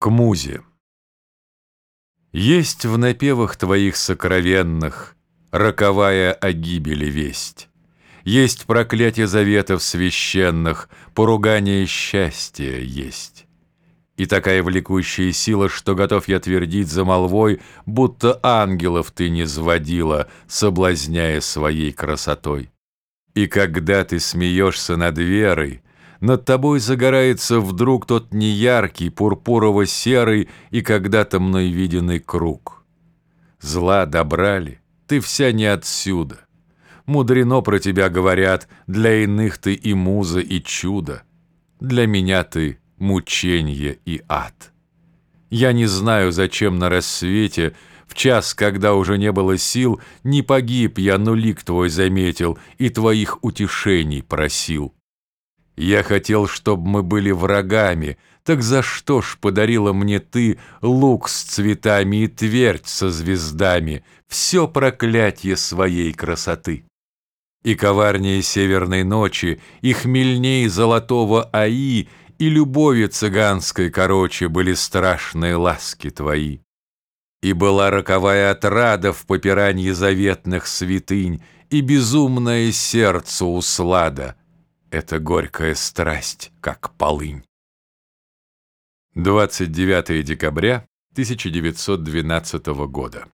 К музе. Есть в напевах твоих сокровенных Роковая о гибели весть. Есть проклятие заветов священных, Поругание счастья есть. И такая влекущая сила, что готов я твердить за молвой, Будто ангелов ты не сводила, Соблазняя своей красотой. И когда ты смеешься над верой, над тобой загорается вдруг тот неяркий, пурпурово-серый и когда-то мной виденный круг. Зла добрали, ты вся не отсюда. Мудрено про тебя говорят, для иных ты и муза, и чудо. Для меня ты мученье и ад. Я не знаю, зачем на рассвете, в час, когда уже не было сил, не погиб я, но лик твой заметил и твоих утешений просил. Я хотел, чтобы мы были врагами, так за что ж подарила мне ты лук с цветами и твердь со звездами, все проклятие своей красоты? И коварнее северной ночи, и хмельней золотого аи, и любови цыганской короче были страшные ласки твои. И была роковая отрада в попиранье заветных святынь, и безумное сердце услада — это горькая страсть, как полынь. 29 декабря 1912 года.